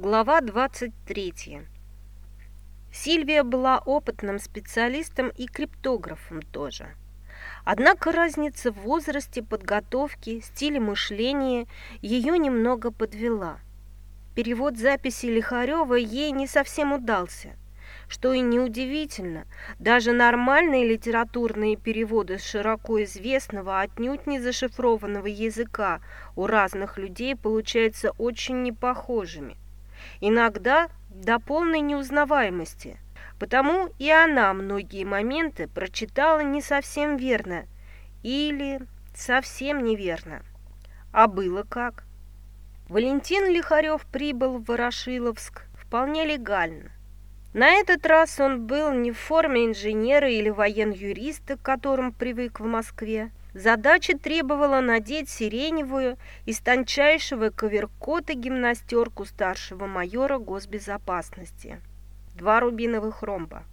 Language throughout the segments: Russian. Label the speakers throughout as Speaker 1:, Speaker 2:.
Speaker 1: Глава 23. Сильвия была опытным специалистом и криптографом тоже. Однако разница в возрасте, подготовке, стиле мышления ее немного подвела. Перевод записи Лихарева ей не совсем удался – что и неудивительно, даже нормальные литературные переводы широко известного, отнюдь не зашифрованного языка у разных людей получаются очень непохожими. Иногда до полной неузнаваемости. Потому и она многие моменты прочитала не совсем верно или совсем неверно. А было как? Валентин Лихарев прибыл в Ворошиловск вполне легально. На этот раз он был не в форме инженера или воен-юриста, к которым привык в Москве. Задача требовала надеть сиреневую из тончайшего коверкота гимнастерку старшего майора госбезопасности. Два рубиновых ромба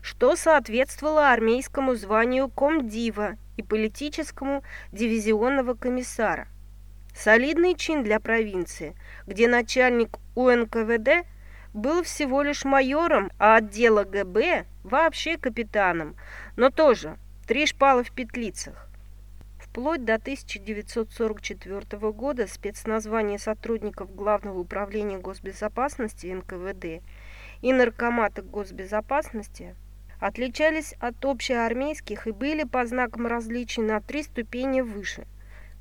Speaker 1: что соответствовало армейскому званию комдива и политическому дивизионного комиссара. Солидный чин для провинции, где начальник УНКВД был всего лишь майором, а отдела ГБ вообще капитаном, но тоже три шпала в петлицах. Вплоть до 1944 года спецназвания сотрудников Главного управления госбезопасности НКВД и наркомата госбезопасности отличались от общеармейских и были по знакам различий на три ступени выше.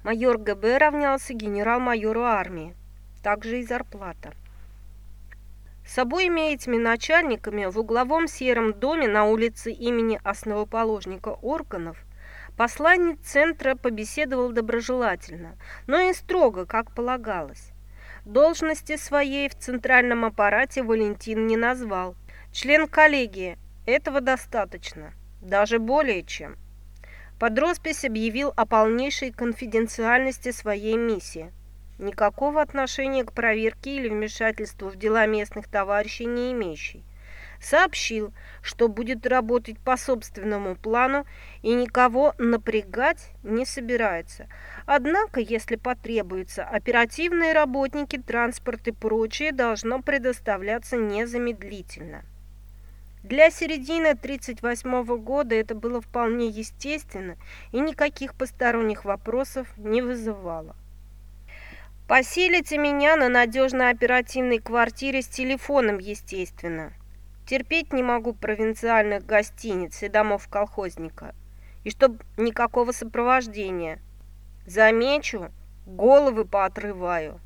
Speaker 1: Майор ГБ равнялся генерал-майору армии, также и зарплата. С обоими этими начальниками в угловом сером доме на улице имени основоположника органов посланник центра побеседовал доброжелательно, но и строго, как полагалось. Должности своей в центральном аппарате Валентин не назвал. Член коллегии. Этого достаточно. Даже более чем. Под роспись объявил о полнейшей конфиденциальности своей миссии – никакого отношения к проверке или вмешательству в дела местных товарищей не имеющий. Сообщил, что будет работать по собственному плану и никого напрягать не собирается. Однако, если потребуется, оперативные работники, транспорт и прочее должно предоставляться незамедлительно. Для середины 1938 года это было вполне естественно и никаких посторонних вопросов не вызывало. Поселите меня на надежной оперативной квартире с телефоном, естественно. Терпеть не могу провинциальных гостиниц и домов колхозника. И чтоб никакого сопровождения. Замечу, головы поотрываю.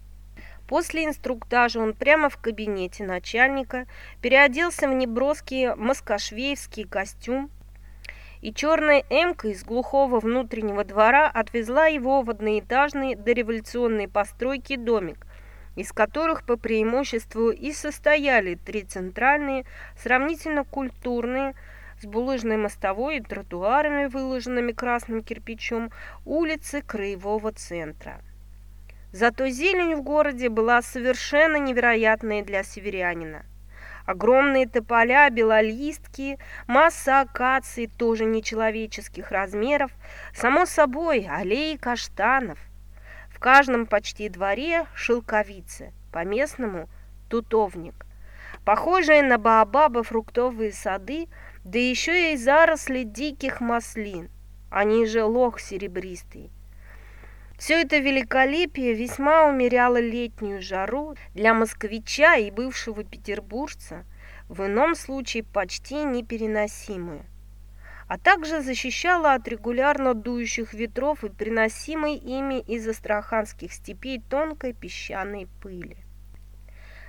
Speaker 1: После инструктажа он прямо в кабинете начальника переоделся в неброский москошвеевский костюм, и черная «Эмка» из глухого внутреннего двора отвезла его в одноэтажный дореволюционной постройки домик, из которых по преимуществу и состояли три центральные, сравнительно культурные, с булыжной мостовой и тротуарами, выложенными красным кирпичом, улицы краевого центра. Зато зелень в городе была совершенно невероятной для северянина. Огромные тополя, белолистки, масса акаций, тоже нечеловеческих размеров, само собой, аллеи каштанов. В каждом почти дворе шелковицы, по-местному тутовник. Похожие на баобаба фруктовые сады, да еще и заросли диких маслин, они же лох серебристый. Все это великолепие весьма умеряло летнюю жару для москвича и бывшего петербуржца, в ином случае почти непереносимую, а также защищало от регулярно дующих ветров и приносимой ими из астраханских степей тонкой песчаной пыли.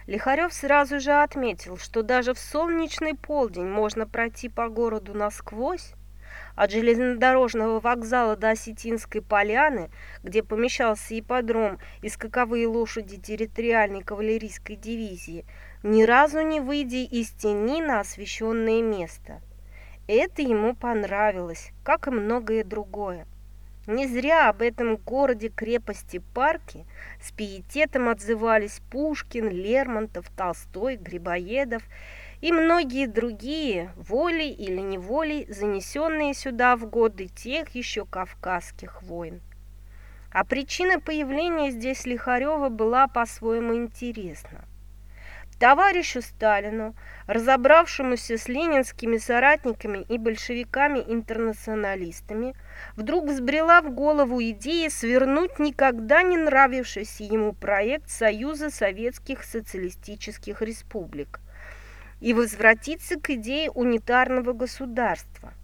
Speaker 1: Лихарев сразу же отметил, что даже в солнечный полдень можно пройти по городу насквозь, от железнодорожного вокзала до Осетинской поляны, где помещался ипподром и скаковые лошади территориальной кавалерийской дивизии, ни разу не выйдя из тени на освещенное место. Это ему понравилось, как и многое другое. Не зря об этом городе-крепости-парке с пиететом отзывались Пушкин, Лермонтов, Толстой, Грибоедов и многие другие, волей или неволей, занесенные сюда в годы тех еще кавказских войн. А причина появления здесь Лихарева была по-своему интересна. Товарищу Сталину, разобравшемуся с ленинскими соратниками и большевиками-интернационалистами, вдруг взбрела в голову идея свернуть никогда не нравившийся ему проект Союза Советских Социалистических Республик и возвратиться к идее унитарного государства.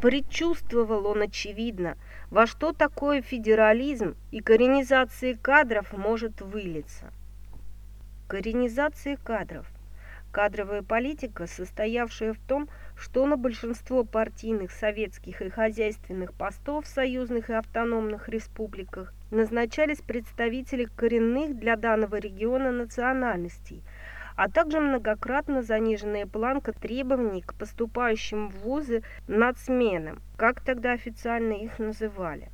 Speaker 1: Предчувствовал он, очевидно, во что такое федерализм и коренизация кадров может вылиться. Коренизация кадров. Кадровая политика, состоявшая в том, что на большинство партийных, советских и хозяйственных постов в союзных и автономных республиках назначались представители коренных для данного региона национальностей, а также многократно заниженная планка требований к поступающим в вузы нацменам, как тогда официально их называли.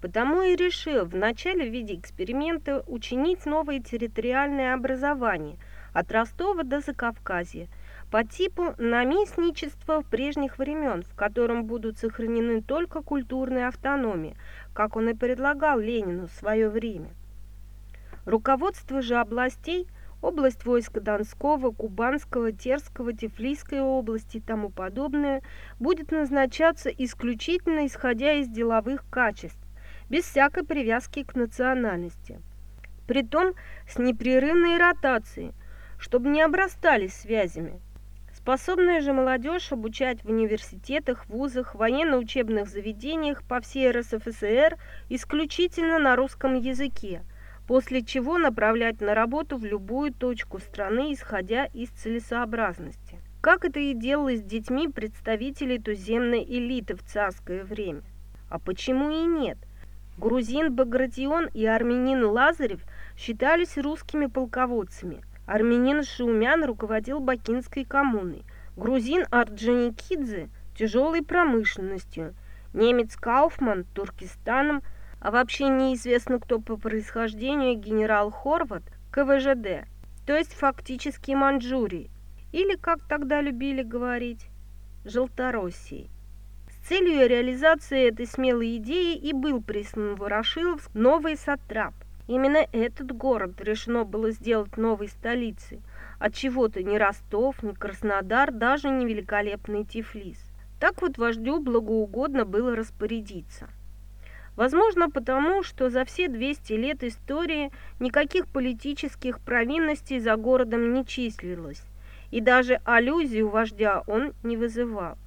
Speaker 1: Потому и решил вначале в виде эксперимента учинить новое территориальное образование от Ростова до Закавказья по типу наместничества прежних времен, в котором будут сохранены только культурная автономия, как он и предлагал Ленину в свое время. Руководство же областей – область войска Донского, Кубанского, Терского, Тифлисской области и тому подобное будет назначаться исключительно исходя из деловых качеств, без всякой привязки к национальности. Притом с непрерывной ротацией, чтобы не обрастали связями. Способная же молодежь обучать в университетах, вузах, военно-учебных заведениях по всей РСФСР исключительно на русском языке, после чего направлять на работу в любую точку страны, исходя из целесообразности. Как это и делалось с детьми представителей туземной элиты в царское время. А почему и нет? Грузин Багратион и армянин Лазарев считались русскими полководцами. Армянин Шаумян руководил Бакинской коммуной. Грузин Орджоникидзе – тяжелой промышленностью. Немец Кауфман – Туркестаном, а вообще неизвестно кто по происхождению генерал Хорват – КВЖД, то есть фактически Манчжурии, или, как тогда любили говорить, Желтороссии целью реализации этой смелой идеи и был прислан Ворошиловск новый сатрап. Именно этот город решено было сделать новой столицей, от чего-то ни Ростов, ни Краснодар, даже не великолепный Тифлис. Так вот вождю благоугодно было распорядиться. Возможно, потому, что за все 200 лет истории никаких политических провинностей за городом не числилось, и даже аллюзию вождя он не вызывал.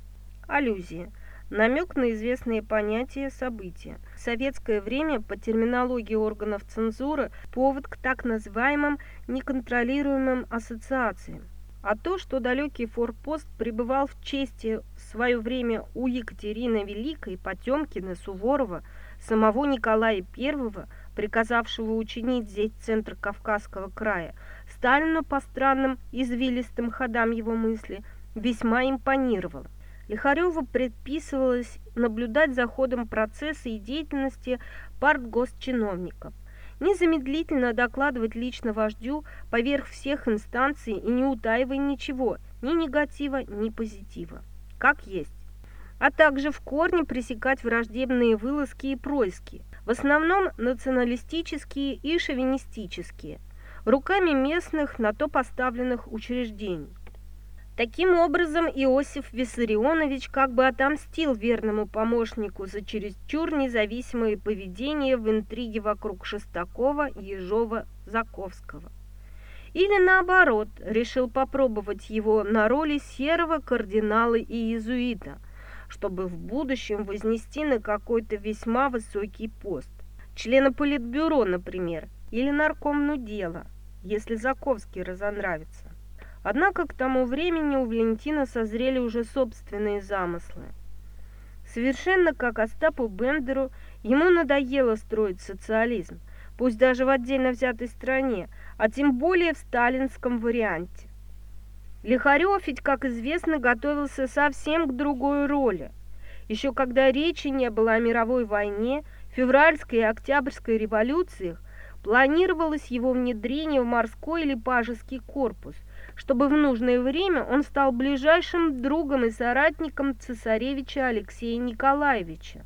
Speaker 1: Аллюзия – намек на известные понятия события. В советское время по терминологии органов цензуры повод к так называемым неконтролируемым ассоциациям. А то, что далекий форпост пребывал в чести в свое время у Екатерины Великой, Потемкина, Суворова, самого Николая I, приказавшего учинить здесь центр Кавказского края, Сталину по странным извилистым ходам его мысли весьма импонировало. Лихареву предписывалось наблюдать за ходом процесса и деятельности партгосчиновников, незамедлительно докладывать лично вождю поверх всех инстанций и не утаивая ничего, ни негатива, ни позитива, как есть, а также в корне пресекать враждебные вылазки и происки, в основном националистические и шовинистические, руками местных на то поставленных учреждений. Таким образом, Иосиф Виссарионович как бы отомстил верному помощнику за чересчур независимое поведение в интриге вокруг Шестакова, Ежова, Заковского. Или наоборот, решил попробовать его на роли серого кардинала и иезуита, чтобы в будущем вознести на какой-то весьма высокий пост. Члена политбюро, например, или наркомну дела, если Заковский разонравится. Однако к тому времени у Валентина созрели уже собственные замыслы. Совершенно как Остапу Бендеру, ему надоело строить социализм, пусть даже в отдельно взятой стране, а тем более в сталинском варианте. Лихарев как известно, готовился совсем к другой роли. Еще когда речи не было о мировой войне, февральской и октябрьской революциях, планировалось его внедрение в морской или пажеский корпус – чтобы в нужное время он стал ближайшим другом и соратником цесаревича Алексея Николаевича.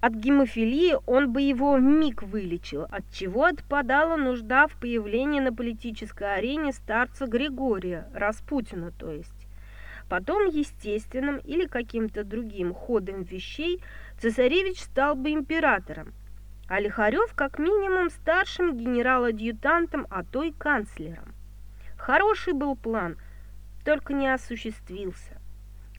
Speaker 1: от гемофилии он бы его миг вылечил, от чего отпадала нужда в появлении на политической арене старца Григория, Распутина то есть. Потом естественным или каким-то другим ходом вещей цесаревич стал бы императором, а Лихарев как минимум старшим генерал-адъютантом, а то и канцлером. Хороший был план, только не осуществился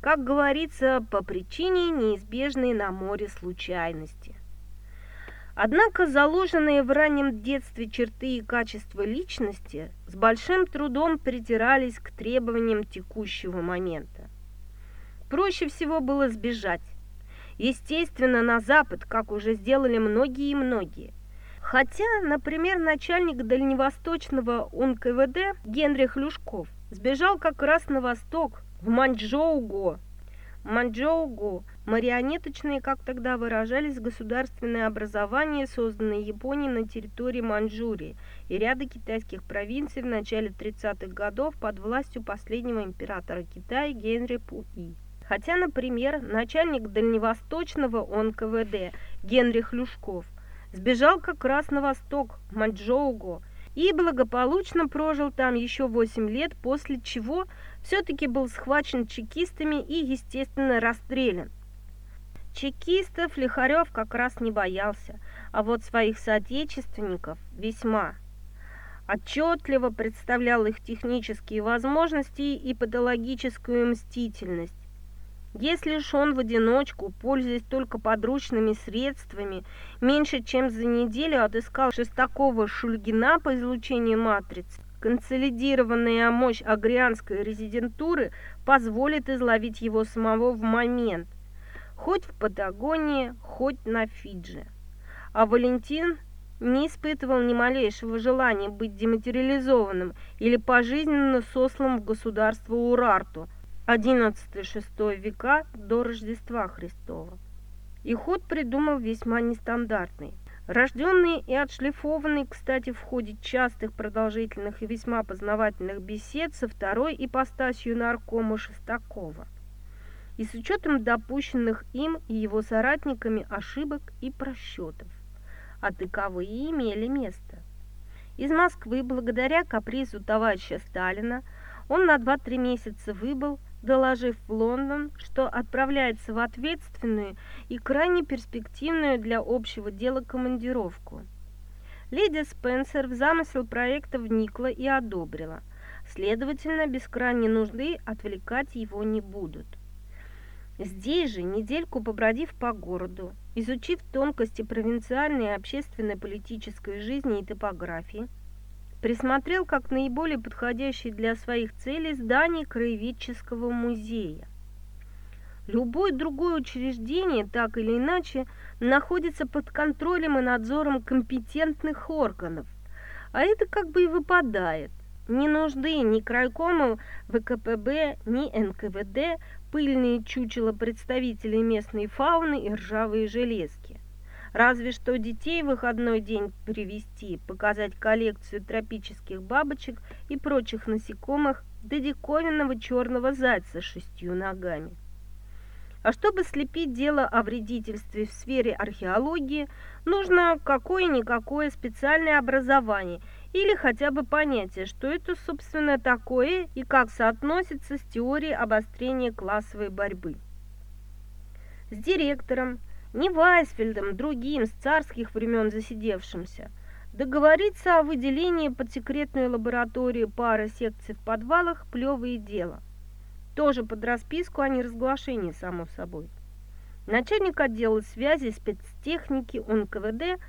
Speaker 1: как говорится, по причине неизбежной на море случайности. Однако заложенные в раннем детстве черты и качества личности с большим трудом притирались к требованиям текущего момента. Проще всего было сбежать. Естественно, на Запад, как уже сделали многие и многие. Хотя, например, начальник дальневосточного УНКВД Генрих Люшков сбежал как раз на восток, в Манчжоуго. Манчжоуго – марионеточные, как тогда выражались, государственные образования, созданные Японией на территории Манчжурии и ряда китайских провинций в начале 30-х годов под властью последнего императора Китая Генри Пуи. Хотя, например, начальник дальневосточного НКВД Генрих Люшков сбежал как раз на восток, в Манчжоуго, и благополучно прожил там еще 8 лет, после чего все-таки был схвачен чекистами и, естественно, расстрелян. Чекистов Лихарев как раз не боялся, а вот своих соотечественников весьма. Отчетливо представлял их технические возможности и патологическую мстительность. Если ж он в одиночку, пользуясь только подручными средствами, меньше чем за неделю отыскал Шестакова-Шульгина по излучению матрицы, Консолидированная мощь агрианской резидентуры позволит изловить его самого в момент, хоть в Патагонии, хоть на Фиджи. А Валентин не испытывал ни малейшего желания быть дематериализованным или пожизненно сослан в государство Урарту 11-6 века до Рождества Христова. И ход придумал весьма нестандартный. Рожденный и отшлифованный, кстати, в ходе частых, продолжительных и весьма познавательных бесед со второй ипостасью наркома Шестакова. И с учетом допущенных им и его соратниками ошибок и просчетов. А таковые имели место. Из Москвы, благодаря капризу товарища Сталина, он на 2-3 месяца выбыл доложив в Лондон, что отправляется в ответственную и крайне перспективную для общего дела командировку. Леди Спенсер в замысел проекта вникла и одобрила. Следовательно, без крайней нужды отвлекать его не будут. Здесь же, недельку побродив по городу, изучив тонкости провинциальной общественной политической жизни и топографии, присмотрел как наиболее подходящий для своих целей здание краеведческого музея. Любое другое учреждение, так или иначе, находится под контролем и надзором компетентных органов, а это как бы и выпадает. Ни нужды ни крайкому ВКПБ, ни НКВД, пыльные чучела представителей местной фауны и ржавые железки. Разве что детей в выходной день привести, показать коллекцию тропических бабочек и прочих насекомых до диковинного черного зайца с шестью ногами. А чтобы слепить дело о вредительстве в сфере археологии, нужно какое-никакое специальное образование или хотя бы понятие, что это, собственно, такое и как соотносится с теорией обострения классовой борьбы. С директором, не Вайсфельдом, другим, с царских времен засидевшимся. Договориться о выделении под секретную лабораторию пары секций в подвалах – плевое дело. Тоже под расписку, а не разглашение, само собой. Начальник отдела связи спецтехники УНКВД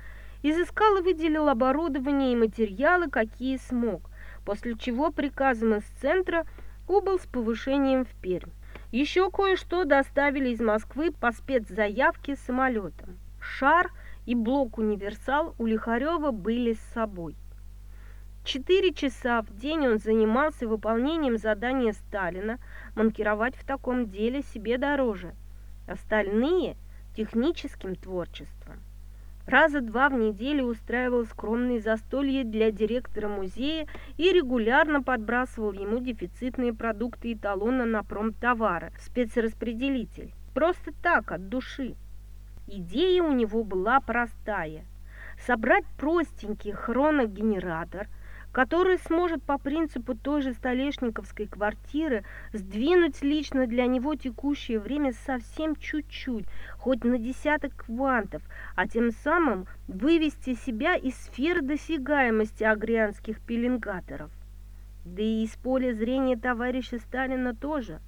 Speaker 1: изыскал и выделил оборудование и материалы, какие смог, после чего приказом из центра убыл с повышением в Пермь. Еще кое-что доставили из Москвы по спецзаявке самолетом. Шар и блок-универсал у Лихарева были с собой. Четыре часа в день он занимался выполнением задания Сталина манкировать в таком деле себе дороже. Остальные – техническим творчеством. Раза два в неделю устраивал скромные застолья для директора музея и регулярно подбрасывал ему дефицитные продукты и талоны на промтовары в спецраспределитель. Просто так, от души. Идея у него была простая – собрать простенький хроногенератор, который сможет по принципу той же столешниковской квартиры сдвинуть лично для него текущее время совсем чуть-чуть, хоть на десяток квантов, а тем самым вывести себя из сферы досягаемости агрианских пеленгаторов. Да и из поля зрения товарища Сталина тоже.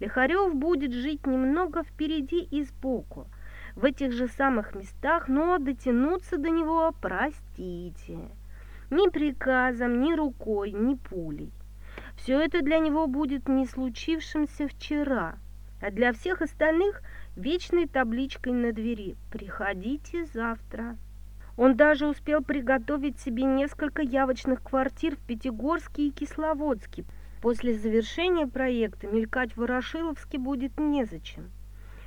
Speaker 1: Лихарев будет жить немного впереди и сбоку, в этих же самых местах, но дотянуться до него простите ни приказом, ни рукой, ни пулей. Все это для него будет не случившимся вчера, а для всех остальных вечной табличкой на двери «Приходите завтра». Он даже успел приготовить себе несколько явочных квартир в Пятигорске и Кисловодске. После завершения проекта мелькать в Ворошиловске будет незачем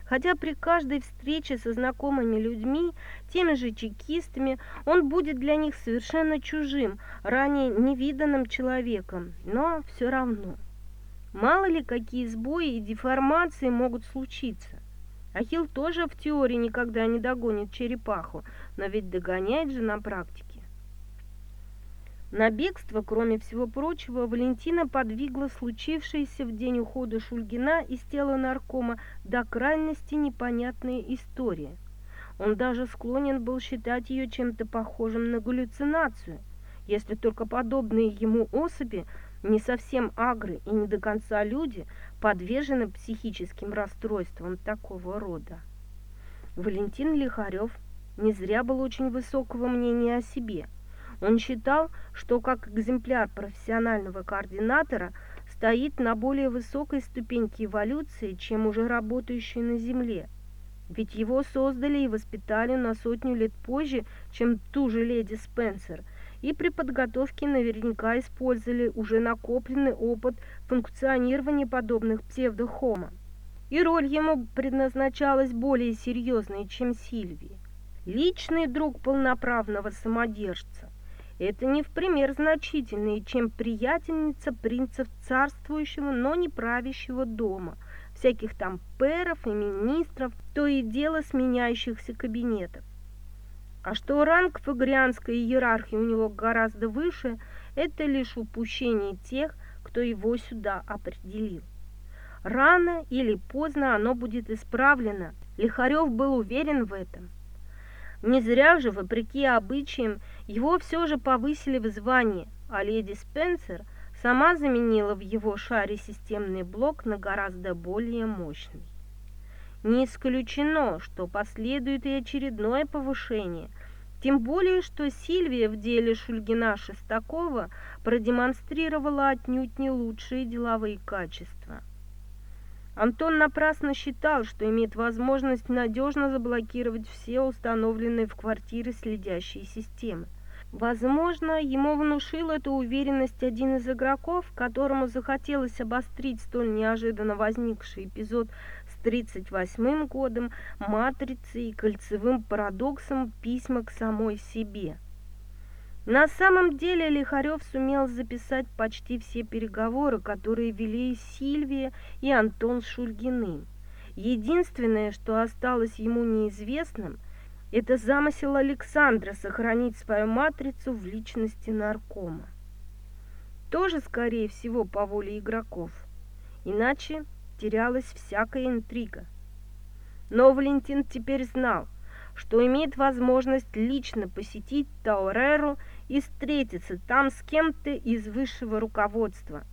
Speaker 1: хотя при каждой встрече со знакомыми людьми, теми же чекистами, он будет для них совершенно чужим, ранее невиданным человеком, но все равно. Мало ли какие сбои и деформации могут случиться. Ахилл тоже в теории никогда не догонит черепаху, но ведь догоняет же на практике. На бегство, кроме всего прочего, Валентина подвигла случившаяся в день ухода Шульгина из тела наркома до крайности непонятная история. Он даже склонен был считать ее чем-то похожим на галлюцинацию, если только подобные ему особи, не совсем агры и не до конца люди, подвержены психическим расстройствам такого рода. Валентин Лихарев не зря был очень высокого мнения о себе – он считал, что как экземпляр профессионального координатора стоит на более высокой ступеньке эволюции, чем уже работающий на Земле. Ведь его создали и воспитали на сотню лет позже, чем ту же леди Спенсер, и при подготовке наверняка использовали уже накопленный опыт функционирования подобных псевдохома. И роль ему предназначалась более серьезной, чем Сильвии. Личный друг полноправного самодержца это не в пример значительнее, чем приятельница принцев царствующего, но не правящего дома, всяких там пэров и министров, то и дело сменяющихся кабинетов. А что ранг в игрянской иерархии у него гораздо выше, это лишь упущение тех, кто его сюда определил. Рано или поздно оно будет исправлено. Лихарев был уверен в этом. Не зря же, вопреки обычаям, его все же повысили в звании, а леди Спенсер сама заменила в его шаре системный блок на гораздо более мощный. Не исключено, что последует и очередное повышение, тем более, что Сильвия в деле Шульгина-Шестакова продемонстрировала отнюдь не лучшие деловые качества. Антон напрасно считал, что имеет возможность надежно заблокировать все установленные в квартире следящие системы. Возможно, ему внушил эту уверенность один из игроков, которому захотелось обострить столь неожиданно возникший эпизод с 38-м годом, матрицей и кольцевым парадоксом письма к самой себе. На самом деле Лихарев сумел записать почти все переговоры, которые вели Сильвия и Антон с Шульгиным. Единственное, что осталось ему неизвестным, это замысел Александра сохранить свою матрицу в личности наркома. Тоже, скорее всего, по воле игроков. Иначе терялась всякая интрига. Но Валентин теперь знал, что имеет возможность лично посетить Тауреру и встретиться там с кем-то из высшего руководства,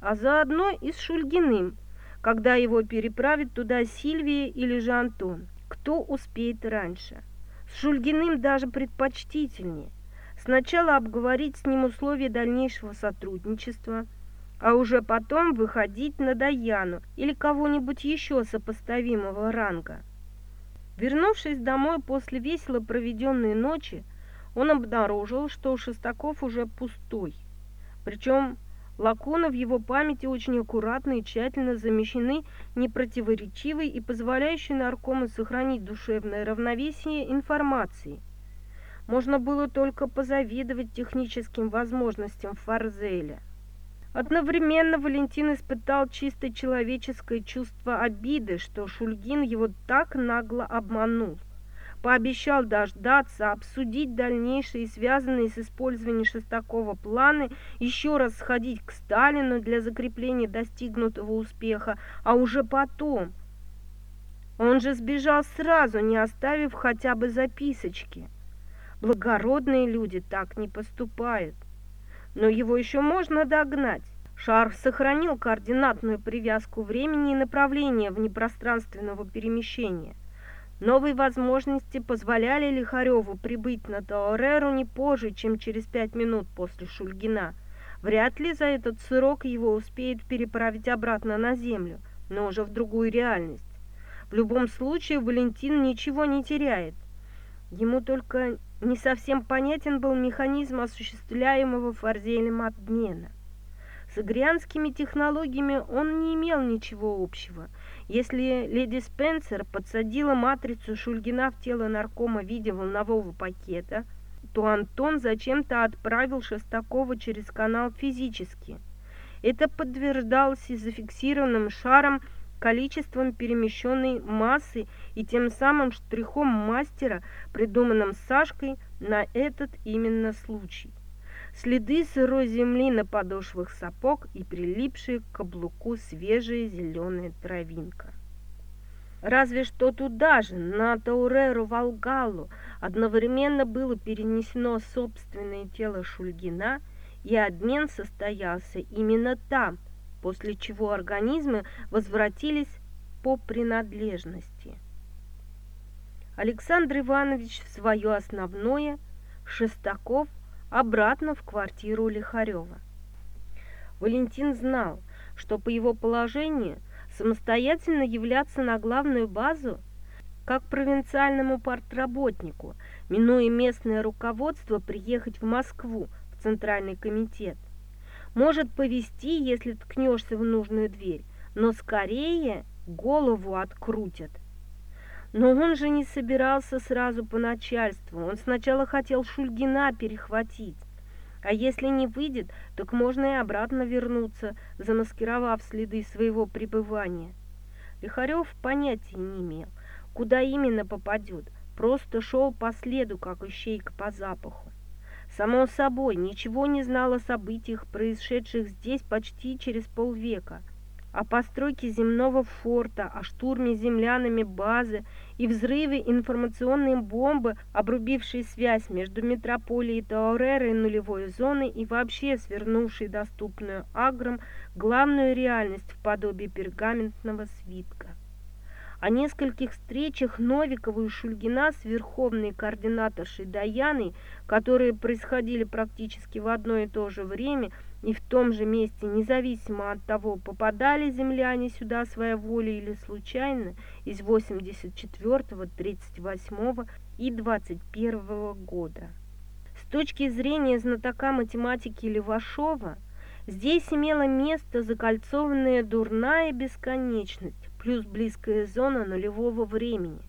Speaker 1: а заодно и с Шульгиным, когда его переправит туда Сильвия или же Антон, кто успеет раньше. С Шульгиным даже предпочтительнее. Сначала обговорить с ним условия дальнейшего сотрудничества, а уже потом выходить на Даяну или кого-нибудь еще сопоставимого ранга. Вернувшись домой после весело проведенной ночи, он обнаружил, что Шестаков уже пустой. Причем лакуны в его памяти очень аккуратно и тщательно замещены непротиворечивой и позволяющей наркому сохранить душевное равновесие информации. Можно было только позавидовать техническим возможностям Фарзеля. Одновременно Валентин испытал чисто человеческое чувство обиды, что Шульгин его так нагло обманул. Пообещал дождаться, обсудить дальнейшие связанные с использованием Шестакова планы, еще раз сходить к Сталину для закрепления достигнутого успеха, а уже потом. Он же сбежал сразу, не оставив хотя бы записочки. Благородные люди так не поступают. Но его еще можно догнать. Шар сохранил координатную привязку времени и направления внепространственного перемещения. Новые возможности позволяли Лихареву прибыть на Таореру не позже, чем через пять минут после Шульгина. Вряд ли за этот срок его успеют переправить обратно на Землю, но уже в другую реальность. В любом случае Валентин ничего не теряет. Ему только не совсем понятен был механизм осуществляемого Фарзелем обмена. С агрианскими технологиями он не имел ничего общего. Если леди Спенсер подсадила матрицу Шульгина в тело наркома в виде волнового пакета, то Антон зачем-то отправил Шестакова через канал физически. Это подтверждалось и зафиксированным шаром количеством перемещенной массы и тем самым штрихом мастера, придуманным Сашкой на этот именно случай следы сырой земли на подошвах сапог и прилипшие к каблуку свежая зеленая травинка. Разве что туда же, на Тауреру Волгалу, одновременно было перенесено собственное тело Шульгина, и обмен состоялся именно там, после чего организмы возвратились по принадлежности. Александр Иванович в свое основное, Шестаков – обратно в квартиру Лихарева. Валентин знал, что по его положению самостоятельно являться на главную базу, как провинциальному партработнику, минуя местное руководство, приехать в Москву, в Центральный комитет. Может повести, если ткнешься в нужную дверь, но скорее голову открутят. Но он же не собирался сразу по начальству. Он сначала хотел Шульгина перехватить. А если не выйдет, так можно и обратно вернуться, замаскировав следы своего пребывания. Лихарев понятия не имел, куда именно попадет, просто шел по следу, как ищейка по запаху. Само собой, ничего не знал о событиях, происшедших здесь почти через полвека – о постройке земного форта, о штурме землянами базы и взрыве информационной бомбы, обрубившей связь между метрополией Таурера и нулевой зоной и вообще свернувшей доступную аграм главную реальность в подобии пергаментного свитка. О нескольких встречах Новикова и Шульгина с верховной координаторшей Даяной, которые происходили практически в одно и то же время – и в том же месте, независимо от того, попадали земляне сюда своей волей или случайно, из 84, 38 и 21 года. С точки зрения знатока математики Левашова, здесь имела место закольцованная дурная бесконечность плюс близкая зона нулевого времени.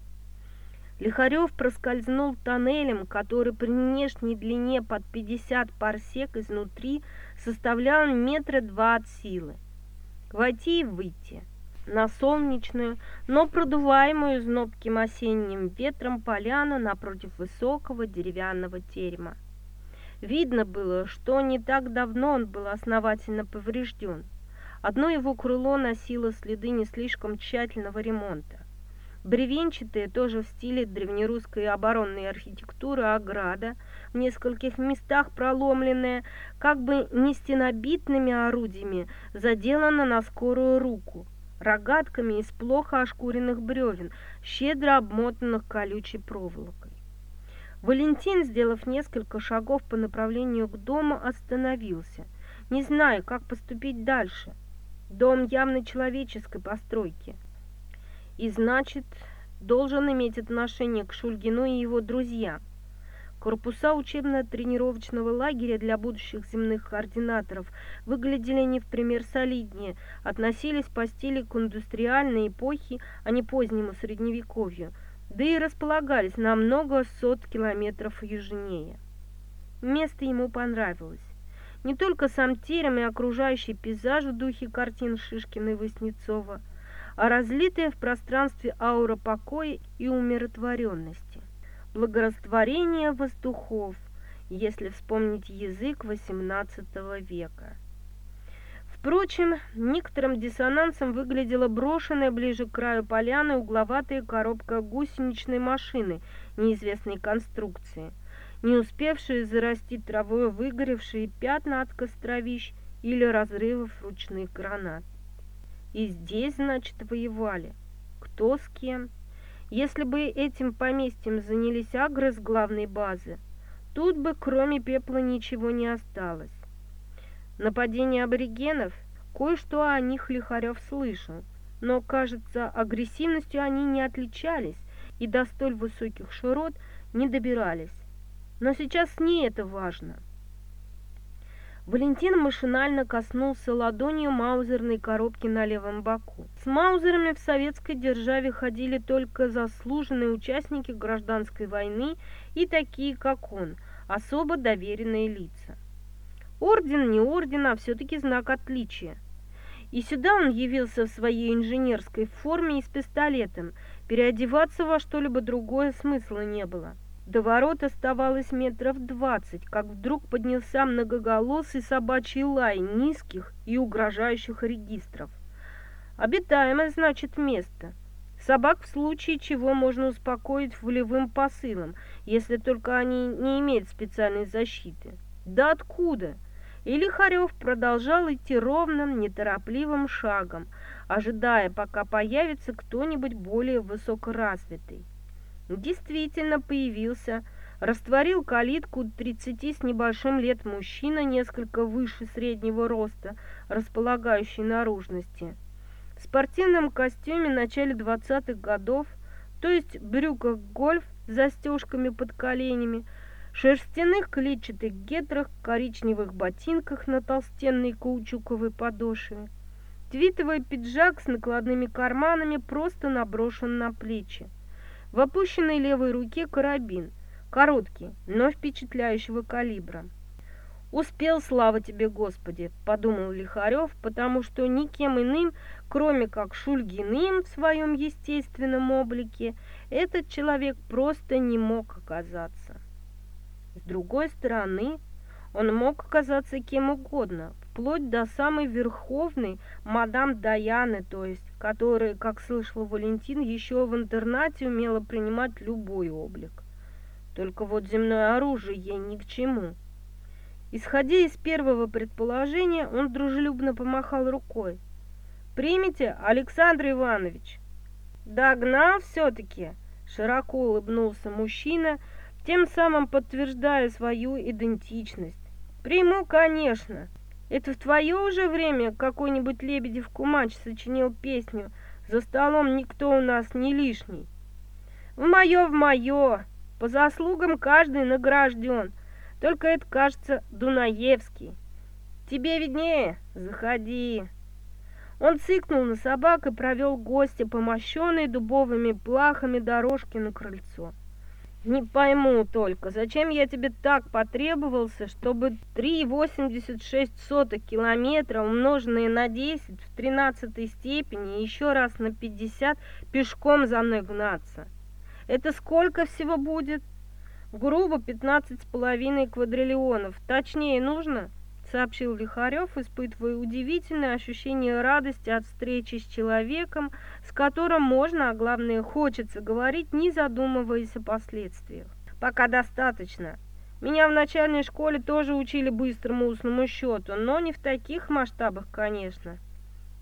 Speaker 1: Лихарев проскользнул тоннелем, который при внешней длине под 50 парсек изнутри составлял метра два от силы. Войти и выйти на солнечную, но продуваемую знобким осенним ветром поляну напротив высокого деревянного терема. Видно было, что не так давно он был основательно поврежден. Одно его крыло носило следы не слишком тщательного ремонта. Бревенчатые, тоже в стиле древнерусской оборонной архитектуры, ограда, в нескольких местах проломленная, как бы не стенобитными орудиями, заделана на скорую руку, рогатками из плохо ошкуренных бревен, щедро обмотанных колючей проволокой. Валентин, сделав несколько шагов по направлению к дому, остановился, не зная, как поступить дальше. Дом явно человеческой постройки – и значит, должен иметь отношение к Шульгину и его друзьям. Корпуса учебно-тренировочного лагеря для будущих земных координаторов выглядели не в пример солиднее, относились по стилю к индустриальной эпохе, а не позднему средневековью, да и располагались на много сот километров южнее. Место ему понравилось. Не только сам терем и окружающий пейзаж в духе картин Шишкина и Васнецова – а разлитая в пространстве аура покоя и умиротворенности. благорастворение воздухов, если вспомнить язык XVIII века. Впрочем, некоторым диссонансом выглядела брошенная ближе к краю поляны угловатая коробка гусеничной машины неизвестной конструкции, не успевшие зарасти травой выгоревшие пятна от костровищ или разрывов ручных гранат. И здесь, значит, воевали. Кто с кем? Если бы этим поместьем занялись агры с главной базы, тут бы кроме пепла ничего не осталось. Нападение аборигенов? Кое-что о них Лихарев слышал, но, кажется, агрессивностью они не отличались и до столь высоких широт не добирались. Но сейчас не это важно. Валентин машинально коснулся ладонью маузерной коробки на левом боку. С маузерами в советской державе ходили только заслуженные участники гражданской войны и такие, как он, особо доверенные лица. Орден не орден, а все-таки знак отличия. И сюда он явился в своей инженерской форме и с пистолетом. Переодеваться во что-либо другое смысла не было. До ворот оставалось метров двадцать, как вдруг поднялся многоголосый собачий лай низких и угрожающих регистров. Обитаемое, значит, место. Собак в случае чего можно успокоить волевым посылом, если только они не имеют специальной защиты. Да откуда? И Лихарев продолжал идти ровным, неторопливым шагом, ожидая, пока появится кто-нибудь более высокоразвитый. Действительно появился, растворил калитку тридцати с небольшим лет мужчина, несколько выше среднего роста, располагающий наружности. В спортивном костюме начале двадцатых годов, то есть брюках гольф с застежками под коленями, шерстяных клетчатых гетрах, коричневых ботинках на толстенной каучуковой подошве. Твитовый пиджак с накладными карманами просто наброшен на плечи. В опущенной левой руке карабин, короткий, но впечатляющего калибра. «Успел, слава тебе, Господи!» – подумал Лихарев, потому что никем иным, кроме как Шульгиным в своем естественном облике, этот человек просто не мог оказаться. С другой стороны, он мог оказаться кем угодно, вплоть до самой верховной мадам Даяны, то есть, которая, как слышал Валентин, еще в интернате умела принимать любой облик. Только вот земное оружие ей ни к чему. Исходя из первого предположения, он дружелюбно помахал рукой. «Примите, Александр Иванович!» «Догнал все-таки!» Широко улыбнулся мужчина – тем самым подтверждая свою идентичность. Приму, конечно. Это в твое уже время какой-нибудь Лебедев-Кумач сочинил песню «За столом никто у нас не лишний». В мое, в мое. По заслугам каждый награжден. Только это, кажется, Дунаевский. Тебе виднее. Заходи. Он цикнул на собак и провел гостя по мощенной дубовыми плахами дорожке на крыльцо. Не пойму только, зачем я тебе так потребовался, чтобы 3,86 километра, умноженные на 10 в 13 степени, еще раз на 50 пешком за мной гнаться? Это сколько всего будет? Грубо 15 с половиной квадриллионов. Точнее нужно? Сообщил Лихарев, испытывая удивительное ощущение радости от встречи с человеком, с которым можно, а главное хочется говорить, не задумываясь о последствиях. Пока достаточно. Меня в начальной школе тоже учили быстрому устному счету, но не в таких масштабах, конечно.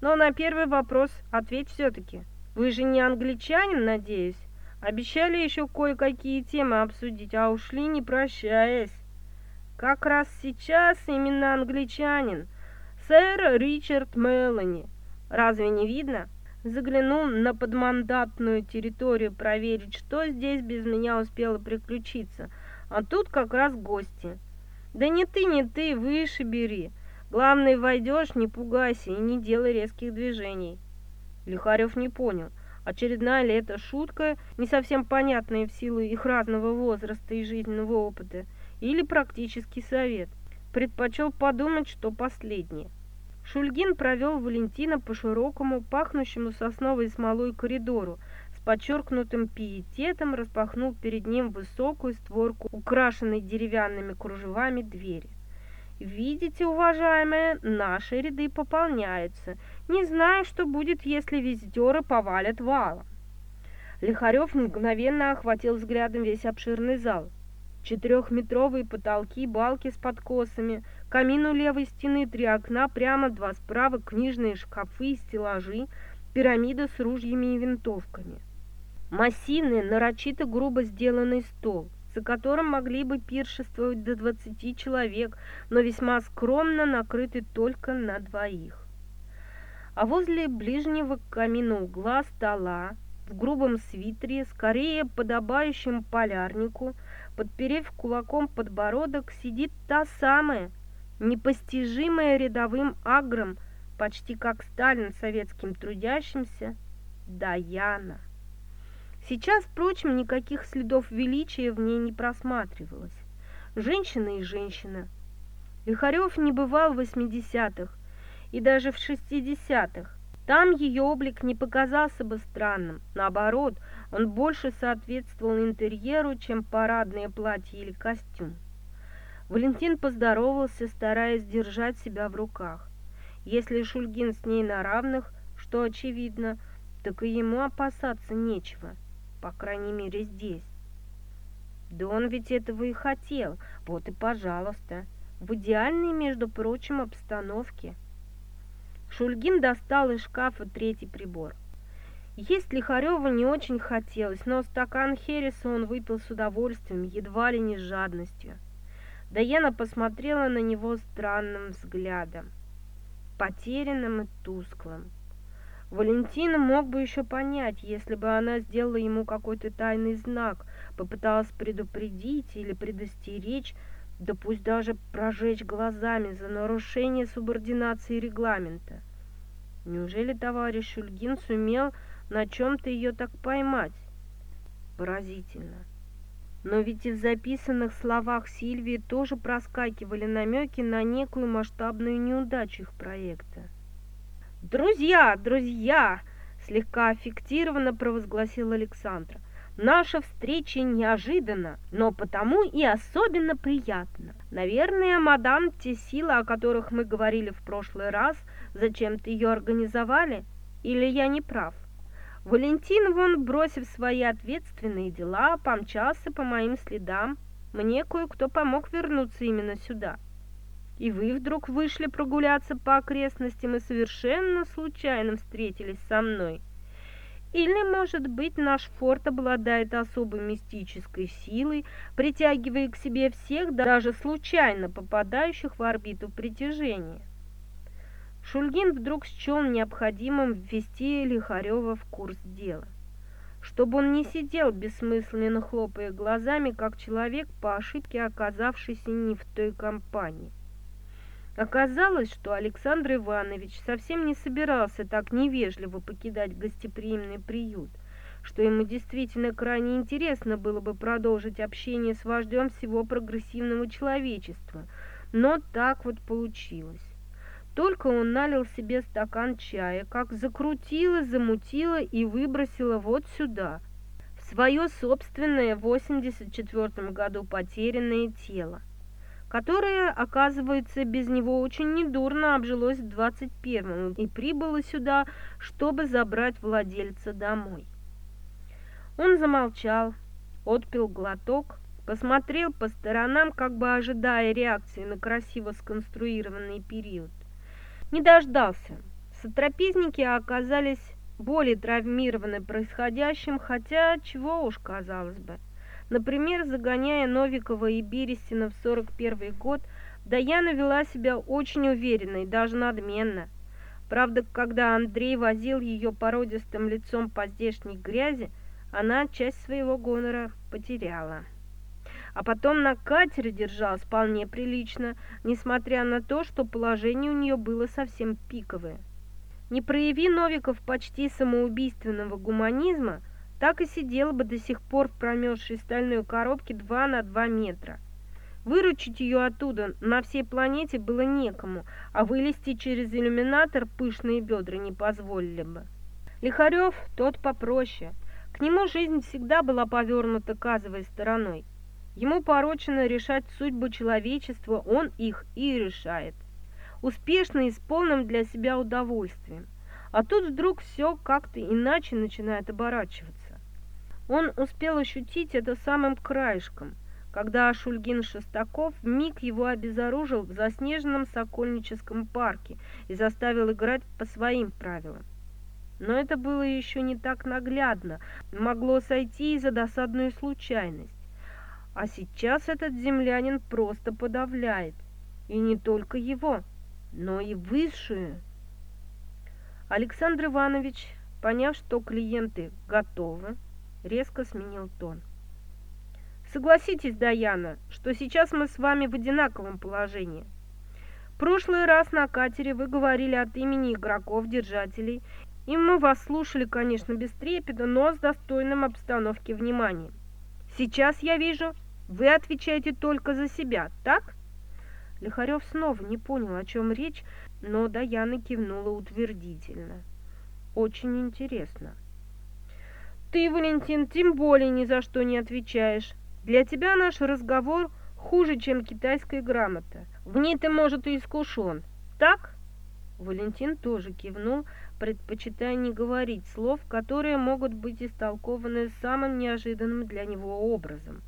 Speaker 1: Но на первый вопрос ответь все-таки. Вы же не англичанин, надеюсь? Обещали еще кое-какие темы обсудить, а ушли не прощаясь. Как раз сейчас именно англичанин, сэр Ричард Мелани. Разве не видно? Заглянул на подмандатную территорию проверить, что здесь без меня успело приключиться. А тут как раз гости. Да не ты, не ты, выше бери. Главное, войдешь, не пугайся и не делай резких движений. Лихарев не понял, очередная ли это шутка, не совсем понятная в силу их разного возраста и жизненного опыта или практический совет. Предпочел подумать, что последнее. Шульгин провел Валентина по широкому, пахнущему сосновой смолой коридору с подчеркнутым пиететом распахнул перед ним высокую створку, украшенной деревянными кружевами двери. «Видите, уважаемые, наши ряды пополняются. Не знаю, что будет, если визитеры повалят валом». Лихарев мгновенно охватил взглядом весь обширный зал. Четырехметровые потолки, балки с подкосами, камин у левой стены, три окна, прямо два справа, книжные шкафы и стеллажи, пирамида с ружьями и винтовками. Массивный, нарочито грубо сделанный стол, за которым могли бы пиршествовать до двадцати человек, но весьма скромно накрытый только на двоих. А возле ближнего к камину угла стола в грубом свитере, скорее подобающем полярнику, подперев кулаком подбородок, сидит та самая, непостижимая рядовым агром, почти как Сталин советским трудящимся, Даяна. Сейчас, впрочем, никаких следов величия в ней не просматривалось. Женщина и женщина. Лихарев не бывал в 80-х и даже в 60-х, там ее облик не показался бы странным. Наоборот, он больше соответствовал интерьеру, чем парадное платье или костюм. Валентин поздоровался, стараясь держать себя в руках. Если Шульгин с ней на равных, что очевидно, так и ему опасаться нечего, по крайней мере здесь. Да он ведь этого и хотел, вот и пожалуйста, в идеальной, между прочим, обстановке – Шульгин достал из шкафа третий прибор. Есть Лихареву не очень хотелось, но стакан Хереса он выпил с удовольствием, едва ли не с жадностью. Даяна посмотрела на него странным взглядом, потерянным и тусклым. Валентина мог бы еще понять, если бы она сделала ему какой-то тайный знак, попыталась предупредить или предостеречь, да пусть даже прожечь глазами за нарушение субординации регламента. Неужели товарищ Шульгин сумел на чем-то ее так поймать? Поразительно. Но ведь и в записанных словах Сильвии тоже проскакивали намеки на некую масштабную неудачу их проекта. «Друзья, друзья!» – слегка аффектированно провозгласил Александра – Наша встреча неожиданна, но потому и особенно приятна. Наверное, мадам, те силы, о которых мы говорили в прошлый раз, зачем-то ее организовали? Или я не прав? Валентин, вон, бросив свои ответственные дела, помчался по моим следам. Мне кое-кто помог вернуться именно сюда. И вы вдруг вышли прогуляться по окрестностям и совершенно случайно встретились со мной. Или, может быть, наш форт обладает особой мистической силой, притягивая к себе всех, даже случайно попадающих в орбиту притяжения. Шульгин вдруг счел необходимым ввести Лихарева в курс дела, чтобы он не сидел бессмысленно хлопая глазами, как человек по ошибке оказавшийся не в той компании. Оказалось, что Александр Иванович совсем не собирался так невежливо покидать гостеприимный приют, что ему действительно крайне интересно было бы продолжить общение с вождем всего прогрессивного человечества, но так вот получилось. Только он налил себе стакан чая, как закрутило, замутило и выбросило вот сюда, в свое собственное в 84 году потерянное тело которое, оказывается, без него очень недурно обжилось в 21-м и прибыло сюда, чтобы забрать владельца домой. Он замолчал, отпил глоток, посмотрел по сторонам, как бы ожидая реакции на красиво сконструированный период. Не дождался. Сотрапезники оказались более травмированы происходящим, хотя чего уж казалось бы. Например, загоняя Новикова и Берестина в 41 год, Даяна вела себя очень уверенно и даже надменно. Правда, когда Андрей возил ее породистым лицом по здешней грязи, она часть своего гонора потеряла. А потом на катере держалась вполне прилично, несмотря на то, что положение у нее было совсем пиковое. Не прояви Новиков почти самоубийственного гуманизма – так и сидела бы до сих пор в промерзшей стальной коробке 2 на 2 метра. Выручить ее оттуда на всей планете было некому, а вылезти через иллюминатор пышные бедра не позволили бы. Лихарев тот попроще. К нему жизнь всегда была повернута казовой стороной. Ему поручено решать судьбы человечества, он их и решает. Успешно и с полным для себя удовольствием. А тут вдруг все как-то иначе начинает оборачиваться. Он успел ощутить это самым краешком, когда Шульгин Шестаков миг его обезоружил в заснеженном Сокольническом парке и заставил играть по своим правилам. Но это было еще не так наглядно, могло сойти и за досадную случайность. А сейчас этот землянин просто подавляет. И не только его, но и высшую. Александр Иванович, поняв, что клиенты готовы, резко сменил тон. Согласитесь, Даяна, что сейчас мы с вами в одинаковом положении. прошлый раз на катере вы говорили от имени игроков-держателей, и мы вас слушали, конечно, без трепета, но с достойным обстановки вниманием. Сейчас я вижу, вы отвечаете только за себя, так? Лихарев снова не понял, о чем речь, но Даяна кивнула утвердительно. Очень интересно. Ты, Валентин, тем более ни за что не отвечаешь. Для тебя наш разговор хуже, чем китайская грамота. В ней ты, может, и искушен. Так? Валентин тоже кивнул, предпочитая не говорить слов, которые могут быть истолкованы самым неожиданным для него образом.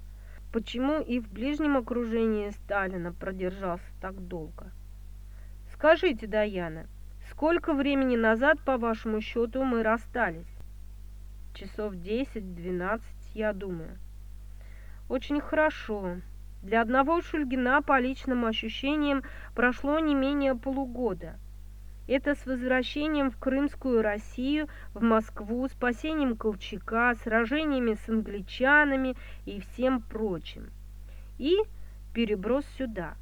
Speaker 1: Почему и в ближнем окружении Сталина продержался так долго? Скажите, Даяна, сколько времени назад, по вашему счету, мы расстались? Часов десять-двенадцать, я думаю. Очень хорошо. Для одного Шульгина по личным ощущениям прошло не менее полугода. Это с возвращением в Крымскую Россию, в Москву, спасением Колчака, сражениями с англичанами и всем прочим. И переброс сюда.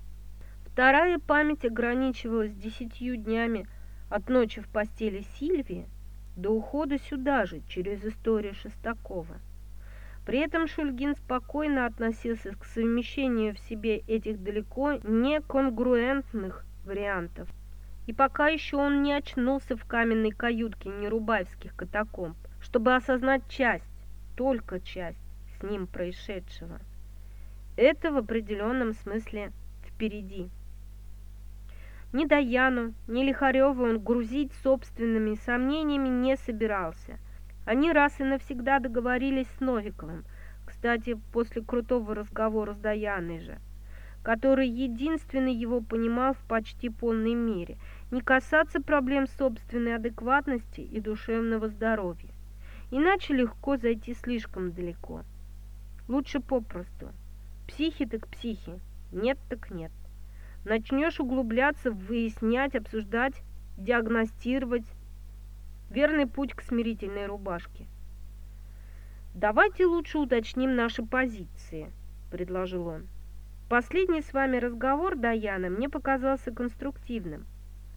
Speaker 1: Вторая память ограничивалась десятью днями от ночи в постели Сильвии до ухода сюда же, через историю Шестакова. При этом Шульгин спокойно относился к совмещению в себе этих далеко не конгруентных вариантов. И пока еще он не очнулся в каменной каютке Нерубаевских катакомб, чтобы осознать часть, только часть с ним происшедшего. Это в определенном смысле впереди. Ни Даяну, ни Лихареву он грузить собственными сомнениями не собирался. Они раз и навсегда договорились с Новиковым, кстати, после крутого разговора с Даяной же – который единственный его понимал в почти полной мере, не касаться проблем собственной адекватности и душевного здоровья. Иначе легко зайти слишком далеко. Лучше попросту. Психи так психи, нет так нет. Начнешь углубляться, выяснять, обсуждать, диагностировать. Верный путь к смирительной рубашке. «Давайте лучше уточним наши позиции», – предложил он. Последний с вами разговор, Даяна, мне показался конструктивным.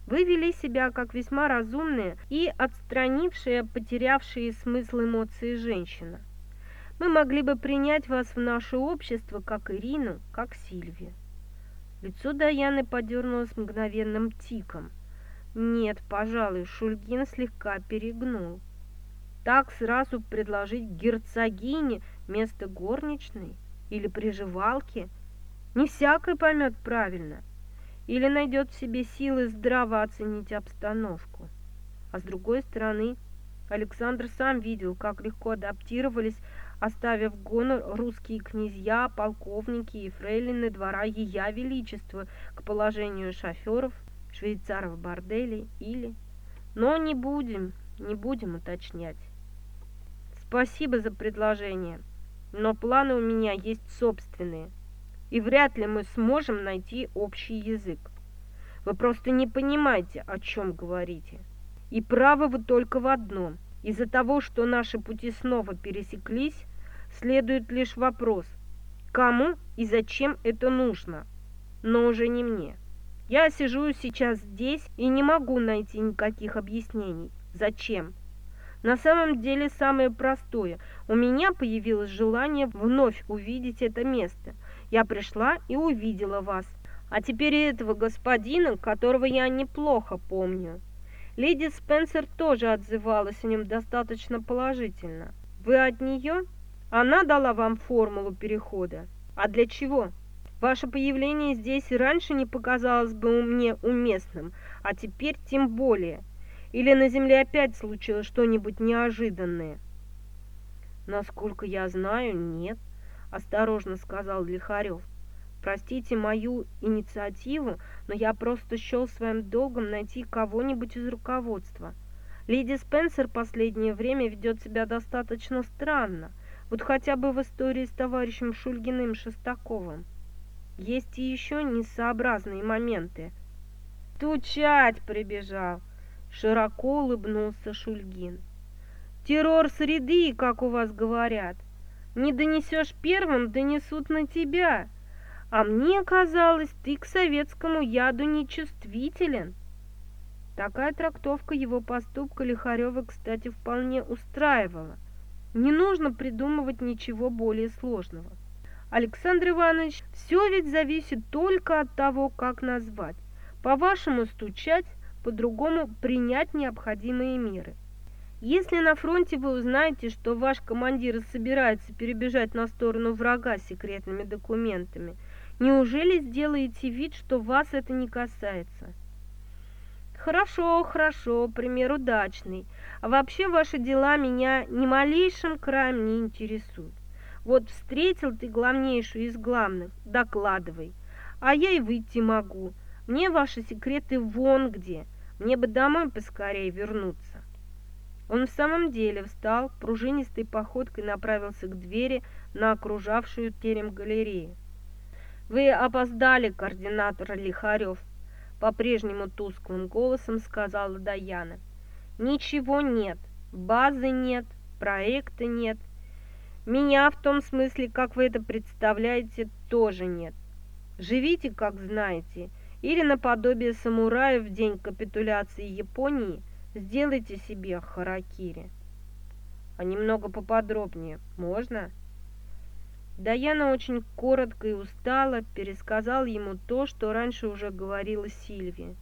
Speaker 1: Вы вели себя как весьма разумная и отстранившая, потерявшая смысл эмоции женщина. Мы могли бы принять вас в наше общество, как Ирину, как Сильвию. Лицо Даяны подернулось мгновенным тиком. Нет, пожалуй, Шульгин слегка перегнул. Так сразу предложить герцогине место горничной или приживалки – не всякий поймет правильно или найдет в себе силы здраво оценить обстановку. А с другой стороны, Александр сам видел, как легко адаптировались, оставив гонор русские князья, полковники и фрейлины двора Ея Величества к положению шоферов, швейцаров борделей или... Но не будем, не будем уточнять. Спасибо за предложение, но планы у меня есть собственные – и вряд ли мы сможем найти общий язык. Вы просто не понимаете, о чем говорите. И правы вы только в одном. Из-за того, что наши пути снова пересеклись, следует лишь вопрос, кому и зачем это нужно, но уже не мне. Я сижу сейчас здесь и не могу найти никаких объяснений. Зачем? На самом деле самое простое. У меня появилось желание вновь увидеть это место – я пришла и увидела вас. А теперь этого господина, которого я неплохо помню. Леди Спенсер тоже отзывалась о нем достаточно положительно. Вы от нее? Она дала вам формулу перехода. А для чего? Ваше появление здесь раньше не показалось бы мне уместным, а теперь тем более. Или на Земле опять случилось что-нибудь неожиданное? Насколько я знаю, нет, осторожно сказал Лихарев. Простите мою инициативу, но я просто счел своим долгом найти кого-нибудь из руководства. Леди Спенсер последнее время ведет себя достаточно странно, вот хотя бы в истории с товарищем Шульгиным Шестаковым. Есть и еще несообразные моменты. «Стучать прибежал!» — широко улыбнулся Шульгин. «Террор среды, как у вас говорят. Не донесешь первым, донесут на тебя. А мне казалось, ты к советскому яду нечувствителен». Такая трактовка его поступка Лихарева, кстати, вполне устраивала. Не нужно придумывать ничего более сложного. Александр Иванович, все ведь зависит только от того, как назвать. По-вашему стучать, по-другому принять необходимые меры. Если на фронте вы узнаете, что ваш командир собирается перебежать на сторону врага секретными документами, неужели сделаете вид, что вас это не касается? Хорошо, хорошо, пример удачный. А вообще ваши дела меня ни малейшим краем не интересуют. Вот встретил ты главнейшую из главных, докладывай. А я и выйти могу. Мне ваши секреты вон где. Мне бы домой поскорее вернуться. Он в самом деле встал, пружинистой походкой направился к двери на окружавшую терем галерею. «Вы опоздали, координатор Лихарев», — по-прежнему тусклым голосом сказала Даяна. «Ничего нет, базы нет, проекта нет, меня в том смысле, как вы это представляете, тоже нет. Живите, как знаете, или наподобие самураев в день капитуляции Японии сделайте себе харакири. А немного поподробнее можно? Даяна очень коротко и устало пересказал ему то, что раньше уже говорила Сильвия,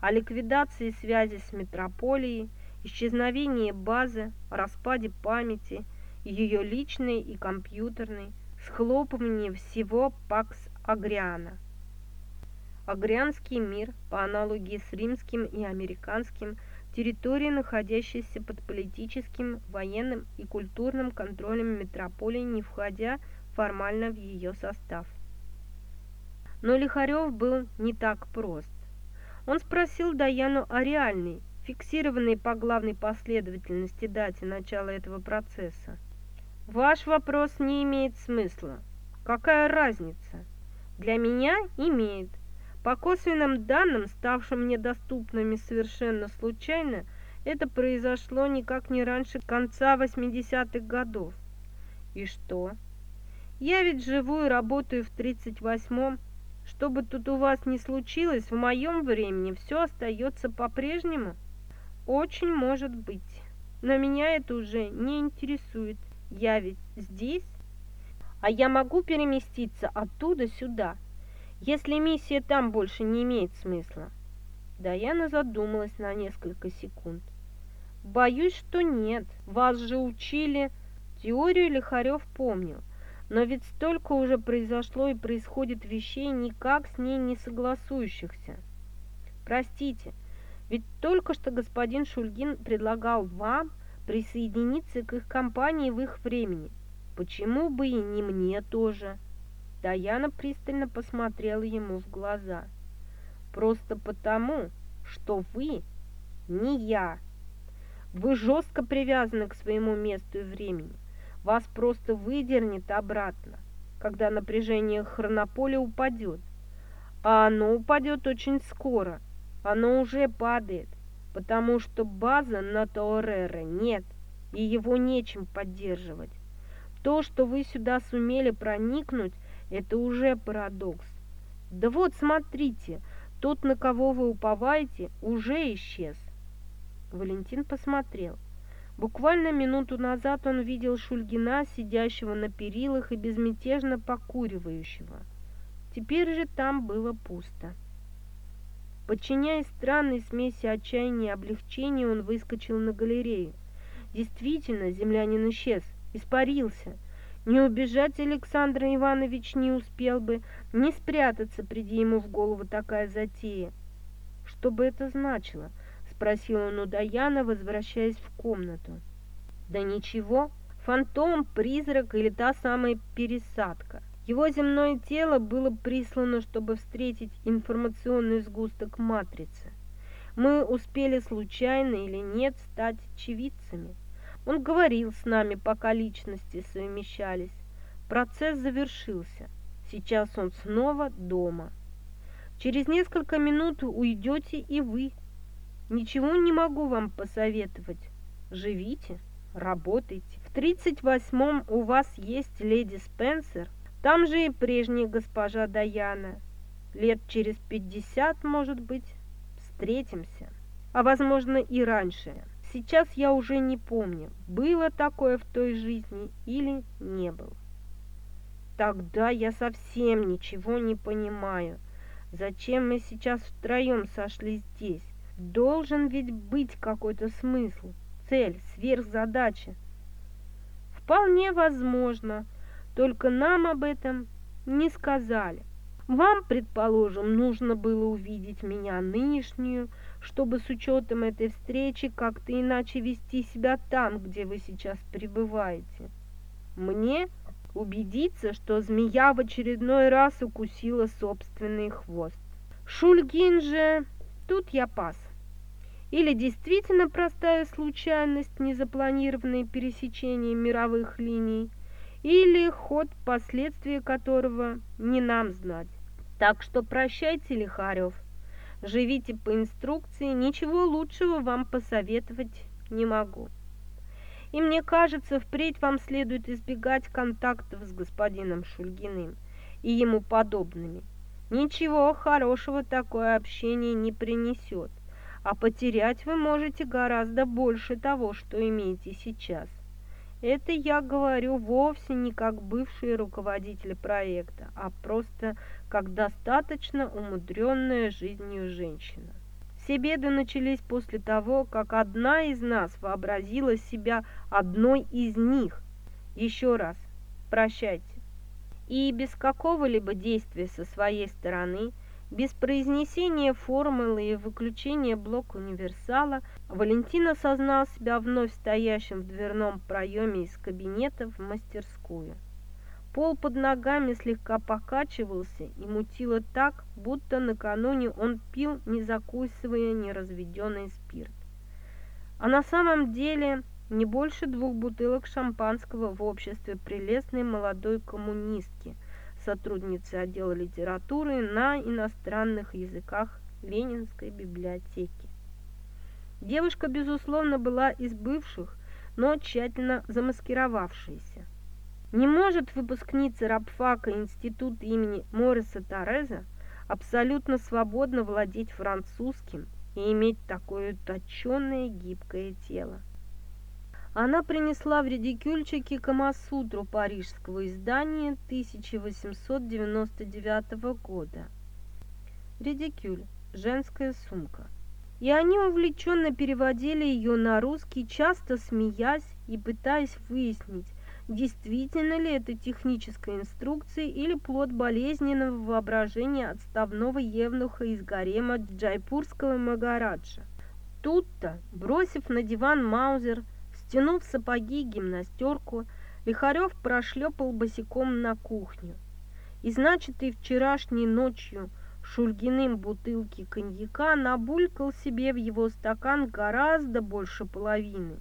Speaker 1: о ликвидации связи с метрополией, исчезновении базы, распаде памяти – ее личный и компьютерный, схлопывание всего Пакс Агриана. Агрианский мир, по аналогии с римским и американским, территория, находящаяся под политическим, военным и культурным контролем метрополии, не входя формально в ее состав. Но Лихарев был не так прост. Он спросил Даяну о реальной, фиксированной по главной последовательности дате начала этого процесса. Ваш вопрос не имеет смысла. Какая разница? Для меня имеет. По косвенным данным, ставшим мне доступными совершенно случайно, это произошло никак не раньше конца 80-х годов. И что? Я ведь живу и работаю в 38-м. Что бы тут у вас ни случилось, в моем времени все остается по-прежнему? Очень может быть. Но меня это уже не интересует. Я ведь здесь, а я могу переместиться оттуда сюда, если миссия там больше не имеет смысла. Даяна задумалась на несколько секунд. Боюсь, что нет. Вас же учили. Теорию Лихарев помнил. Но ведь столько уже произошло и происходит вещей, никак с ней не согласующихся. Простите, ведь только что господин Шульгин предлагал вам присоединиться к их компании в их времени. Почему бы и не мне тоже? Даяна пристально посмотрела ему в глаза. Просто потому, что вы не я. Вы жестко привязаны к своему месту и времени. Вас просто выдернет обратно, когда напряжение хронополя упадет. А оно упадет очень скоро. Оно уже падает потому что база на Таорере нет, и его нечем поддерживать. То, что вы сюда сумели проникнуть, это уже парадокс. Да вот, смотрите, тот, на кого вы уповаете, уже исчез. Валентин посмотрел. Буквально минуту назад он видел Шульгина, сидящего на перилах и безмятежно покуривающего. Теперь же там было пусто. Подчиняясь странной смеси отчаяния и облегчения, он выскочил на галерею. Действительно, землянин исчез, испарился. Не убежать Александр Иванович не успел бы, не спрятаться, приди ему в голову такая затея. Что бы это значило? Спросил он у Даяна, возвращаясь в комнату. Да ничего, фантом, призрак или та самая пересадка. Его земное тело было прислано, чтобы встретить информационный сгусток матрицы. Мы успели случайно или нет стать очевидцами. Он говорил с нами, пока личности совмещались. Процесс завершился. Сейчас он снова дома. Через несколько минут уйдете и вы. Ничего не могу вам посоветовать. Живите, работайте. В 38-м у вас есть леди Спенсер, там же и прежняя госпожа Даяна. Лет через 50, может быть, встретимся. А возможно и раньше. Сейчас я уже не помню, было такое в той жизни или не было. Тогда я совсем ничего не понимаю. Зачем мы сейчас втроем сошли здесь? Должен ведь быть какой-то смысл, цель, сверхзадача. Вполне возможно, только нам об этом не сказали. Вам, предположим, нужно было увидеть меня нынешнюю, чтобы с учетом этой встречи как-то иначе вести себя там, где вы сейчас пребываете. Мне убедиться, что змея в очередной раз укусила собственный хвост. Шульгин же... Тут я пас. Или действительно простая случайность, незапланированное пересечение мировых линий, или ход, последствия которого не нам знать. Так что прощайте, Лихарев. Живите по инструкции, ничего лучшего вам посоветовать не могу. И мне кажется, впредь вам следует избегать контактов с господином Шульгиным и ему подобными. Ничего хорошего такое общение не принесет, а потерять вы можете гораздо больше того, что имеете сейчас. Это я говорю вовсе не как бывший руководитель проекта, а просто как достаточно умудренная жизнью женщина. Все беды начались после того, как одна из нас вообразила себя одной из них. Еще раз, прощайте. И без какого-либо действия со своей стороны – без произнесения формулы и выключения блока универсала Валентин осознал себя вновь стоящим в дверном проеме из кабинета в мастерскую. Пол под ногами слегка покачивался и мутило так, будто накануне он пил, не закусывая неразведенный спирт. А на самом деле не больше двух бутылок шампанского в обществе прелестной молодой коммунистки – сотрудницы отдела литературы на иностранных языках Ленинской библиотеки. Девушка, безусловно, была из бывших, но тщательно замаскировавшаяся. Не может выпускница рабфака института имени Мориса Тореза абсолютно свободно владеть французским и иметь такое точенное гибкое тело. Она принесла в редикюльчике Камасутру парижского издания 1899 года. Редикюль – женская сумка. И они увлеченно переводили ее на русский, часто смеясь и пытаясь выяснить, действительно ли это техническая инструкция или плод болезненного воображения отставного евнуха из гарема джайпурского Магараджа. Тут-то, бросив на диван Маузер, Стянув сапоги и гимнастерку, Лихарев прошлепал босиком на кухню. И значит, и вчерашней ночью Шульгиным бутылки коньяка набулькал себе в его стакан гораздо больше половины.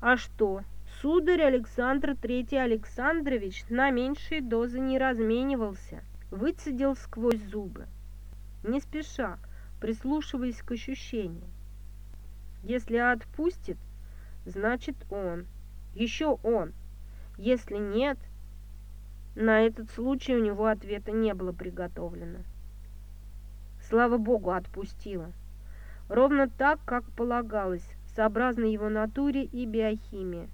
Speaker 1: А что, сударь Александр Третий Александрович на меньшие дозы не разменивался, выцедил сквозь зубы, не спеша, прислушиваясь к ощущениям. Если отпустит, значит он. Еще он. Если нет, на этот случай у него ответа не было приготовлено. Слава богу, отпустила. Ровно так, как полагалось, сообразно его натуре и биохимии.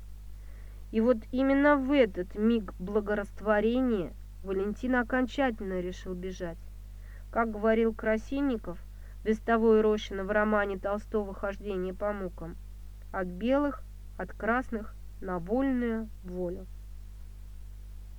Speaker 1: И вот именно в этот миг благорастворения Валентин окончательно решил бежать. Как говорил Красильников, Вестовой Рощина в романе Толстого «Хождение по мукам», от белых, от красных
Speaker 2: на вольную волю.